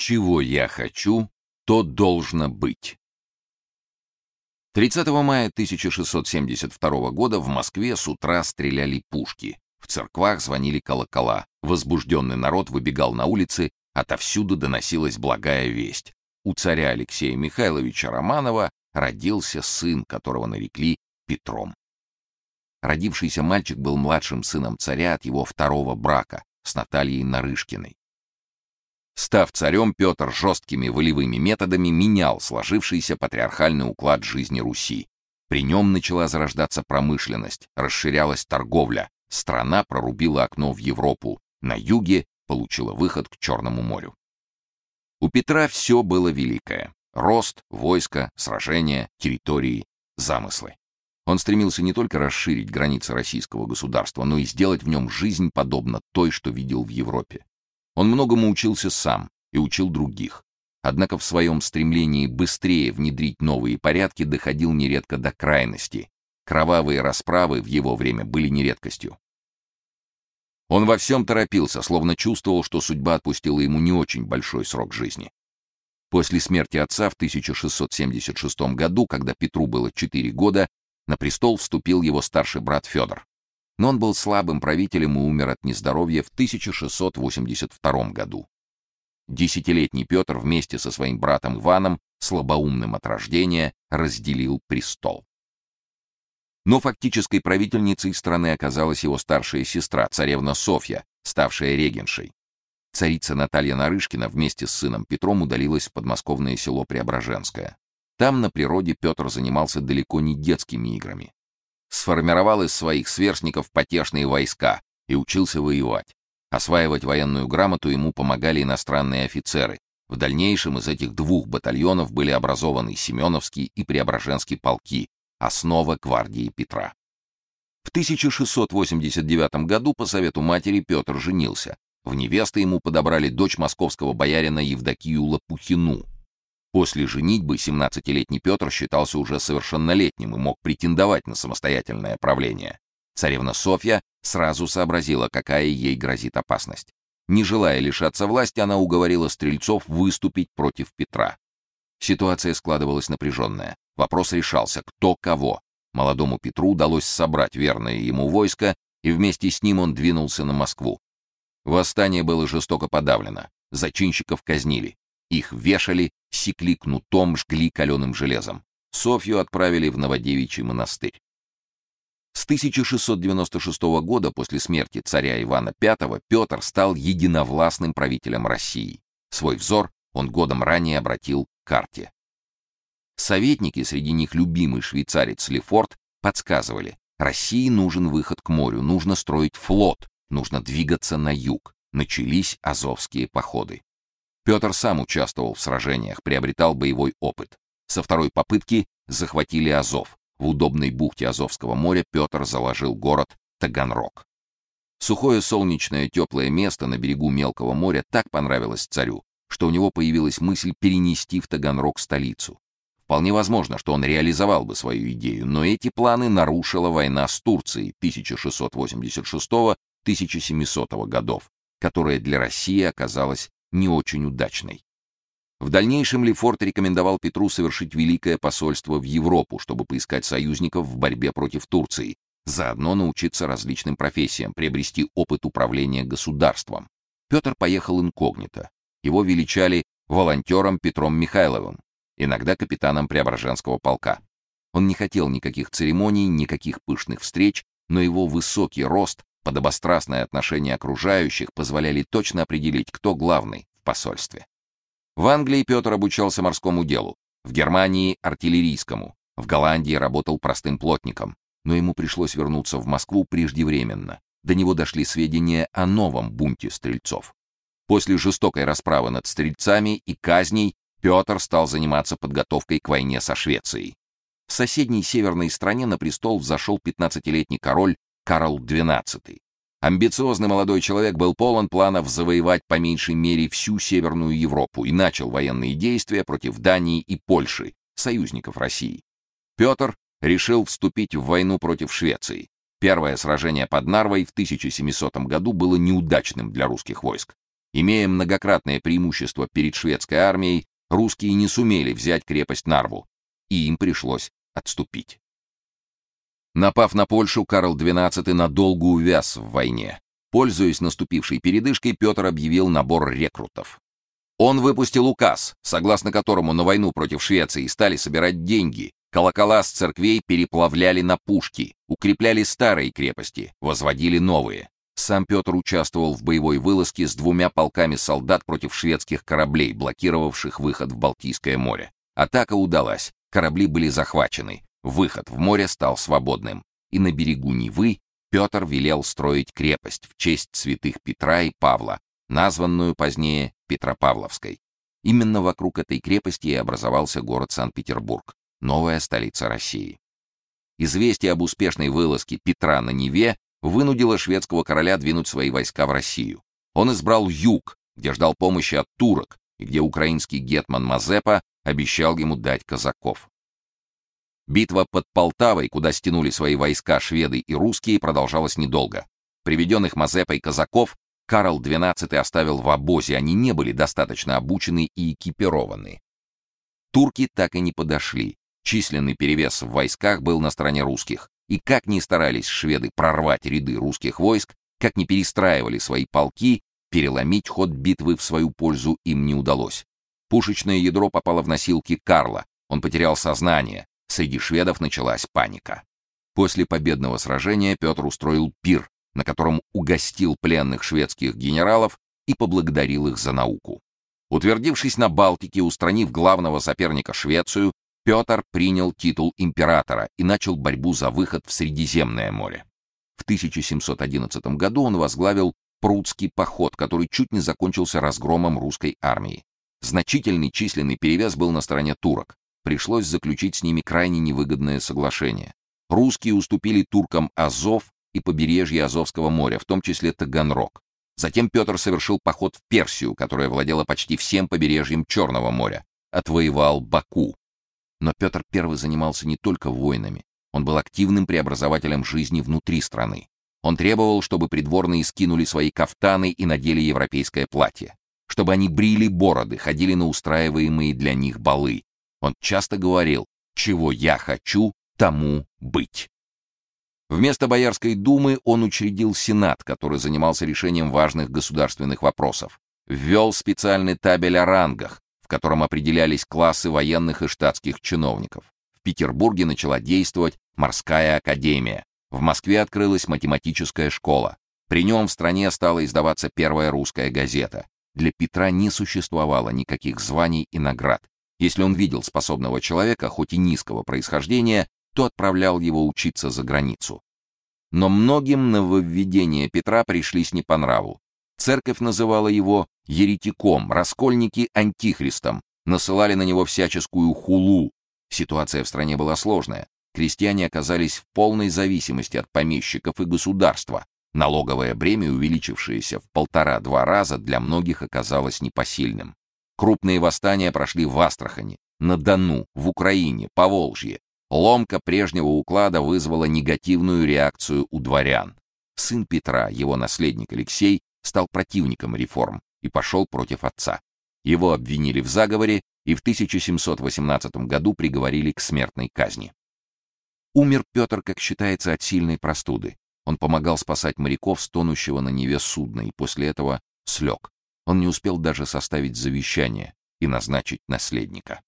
Чего я хочу, то должно быть. 30 мая 1672 года в Москве с утра стреляли пушки. В церквах звонили колокола. Возбужденный народ выбегал на улицы, отовсюду доносилась благая весть. У царя Алексея Михайловича Романова родился сын, которого нарекли Петром. Родившийся мальчик был младшим сыном царя от его второго брака с Натальей Нарышкиной. Став царем, Петр жесткими волевыми методами менял сложившийся патриархальный уклад жизни Руси. При нем начала зарождаться промышленность, расширялась торговля, страна прорубила окно в Европу, на юге получила выход к Черному морю. У Петра все было великое. Рост, войско, сражения, территории, замыслы. Он стремился не только расширить границы российского государства, но и сделать в нем жизнь подобно той, что видел в Европе. Он многому учился сам и учил других. Однако в своем стремлении быстрее внедрить новые порядки доходил нередко до крайности. Кровавые расправы в его время были нередкостью. Он во всем торопился, словно чувствовал, что судьба отпустила ему не очень большой срок жизни. После смерти отца в 1676 году, когда Петру было 4 года, на престол вступил его старший брат Федор но он был слабым правителем и умер от нездоровья в 1682 году. Десятилетний Петр вместе со своим братом Иваном, слабоумным от рождения, разделил престол. Но фактической правительницей страны оказалась его старшая сестра, царевна Софья, ставшая регеншей. Царица Наталья Нарышкина вместе с сыном Петром удалилась в подмосковное село Преображенское. Там на природе Петр занимался далеко не детскими играми сформировал из своих сверстников потешные войска и учился воевать. Осваивать военную грамоту ему помогали иностранные офицеры. В дальнейшем из этих двух батальонов были образованы Семеновский и Преображенский полки, основа гвардии Петра. В 1689 году по совету матери Петр женился. В невесты ему подобрали дочь московского боярина Евдокию Лопухину, После женитьбы 17-летний Петр считался уже совершеннолетним и мог претендовать на самостоятельное правление. Царевна Софья сразу сообразила, какая ей грозит опасность. Не желая лишаться власти, она уговорила стрельцов выступить против Петра. Ситуация складывалась напряженная. Вопрос решался, кто кого. Молодому Петру удалось собрать верное ему войско, и вместе с ним он двинулся на Москву. Восстание было жестоко подавлено. Зачинщиков казнили. Их вешали, секли кнутом, жгли каленым железом. Софью отправили в Новодевичий монастырь. С 1696 года, после смерти царя Ивана V, Петр стал единовластным правителем России. Свой взор он годом ранее обратил к карте. Советники, среди них любимый швейцарец Лефорт, подсказывали, России нужен выход к морю, нужно строить флот, нужно двигаться на юг. Начались азовские походы. Петр сам участвовал в сражениях, приобретал боевой опыт. Со второй попытки захватили Азов. В удобной бухте Азовского моря Петр заложил город Таганрог. Сухое солнечное теплое место на берегу мелкого моря так понравилось царю, что у него появилась мысль перенести в Таганрог столицу. Вполне возможно, что он реализовал бы свою идею, но эти планы нарушила война с Турцией 1686-1700 годов, которая для России оказалась не очень удачной. В дальнейшем Лефорт рекомендовал Петру совершить великое посольство в Европу, чтобы поискать союзников в борьбе против Турции, заодно научиться различным профессиям, приобрести опыт управления государством. Петр поехал инкогнито. Его величали волонтером Петром Михайловым, иногда капитаном Преображенского полка. Он не хотел никаких церемоний, никаких пышных встреч, но его высокий рост, Подобострастное отношение окружающих позволяли точно определить, кто главный в посольстве. В Англии Петр обучался морскому делу, в Германии — артиллерийскому, в Голландии работал простым плотником, но ему пришлось вернуться в Москву преждевременно. До него дошли сведения о новом бунте стрельцов. После жестокой расправы над стрельцами и казней Петр стал заниматься подготовкой к войне со Швецией. В соседней северной стране на престол взошел 15-летний король Карл XII. Амбициозный молодой человек был полон планов завоевать по меньшей мере всю Северную Европу и начал военные действия против Дании и Польши, союзников России. Петр решил вступить в войну против Швеции. Первое сражение под Нарвой в 1700 году было неудачным для русских войск. Имея многократное преимущество перед шведской армией, русские не сумели взять крепость Нарву, и им пришлось отступить. Напав на Польшу, Карл XII надолго увяз в войне. Пользуясь наступившей передышкой, Петр объявил набор рекрутов. Он выпустил указ, согласно которому на войну против Швеции стали собирать деньги, колокола с церквей переплавляли на пушки, укрепляли старые крепости, возводили новые. Сам Петр участвовал в боевой вылазке с двумя полками солдат против шведских кораблей, блокировавших выход в Балтийское море. Атака удалась, корабли были захвачены, выход в море стал свободным, и на берегу Невы Петр велел строить крепость в честь святых Петра и Павла, названную позднее Петропавловской. Именно вокруг этой крепости и образовался город Санкт-Петербург, новая столица России. Известие об успешной вылазке Петра на Неве вынудило шведского короля двинуть свои войска в Россию. Он избрал юг, где ждал помощи от турок, и где украинский гетман Мазепа обещал ему дать казаков. Битва под Полтавой, куда стянули свои войска шведы и русские, продолжалась недолго. Приведенных Мазепой казаков Карл XII оставил в обозе, они не были достаточно обучены и экипированы. Турки так и не подошли. Численный перевес в войсках был на стороне русских, и как ни старались шведы прорвать ряды русских войск, как ни перестраивали свои полки, переломить ход битвы в свою пользу им не удалось. Пушечное ядро попало в носилки Карла, он потерял сознание, Среди шведов началась паника. После победного сражения Петр устроил пир, на котором угостил пленных шведских генералов и поблагодарил их за науку. Утвердившись на Балтике, устранив главного соперника Швецию, Петр принял титул императора и начал борьбу за выход в Средиземное море. В 1711 году он возглавил Прудский поход, который чуть не закончился разгромом русской армии. Значительный численный перевес был на стороне турок пришлось заключить с ними крайне невыгодное соглашение. Русские уступили туркам Азов и побережье Азовского моря, в том числе Таганрог. Затем Петр совершил поход в Персию, которая владела почти всем побережьем Черного моря, отвоевал Баку. Но Петр I занимался не только войнами, он был активным преобразователем жизни внутри страны. Он требовал, чтобы придворные скинули свои кафтаны и надели европейское платье, чтобы они брили бороды, ходили на устраиваемые для них балы, он часто говорил «чего я хочу, тому быть». Вместо Боярской думы он учредил Сенат, который занимался решением важных государственных вопросов. Ввел специальный табель о рангах, в котором определялись классы военных и штатских чиновников. В Петербурге начала действовать морская академия. В Москве открылась математическая школа. При нем в стране стала издаваться первая русская газета. Для Петра не существовало никаких званий и наград. Если он видел способного человека, хоть и низкого происхождения, то отправлял его учиться за границу. Но многим нововведения Петра пришлись не по нраву. Церковь называла его еретиком, раскольники — антихристом, насылали на него всяческую хулу. Ситуация в стране была сложная. Крестьяне оказались в полной зависимости от помещиков и государства. Налоговое бремя, увеличившееся в полтора-два раза, для многих оказалось непосильным. Крупные восстания прошли в Астрахани, на Дону, в Украине, Поволжье. Ломка прежнего уклада вызвала негативную реакцию у дворян. Сын Петра, его наследник Алексей, стал противником реформ и пошел против отца. Его обвинили в заговоре и в 1718 году приговорили к смертной казни. Умер Петр, как считается, от сильной простуды. Он помогал спасать моряков с тонущего на Неве судна и после этого слег. Он не успел даже составить завещание и назначить наследника.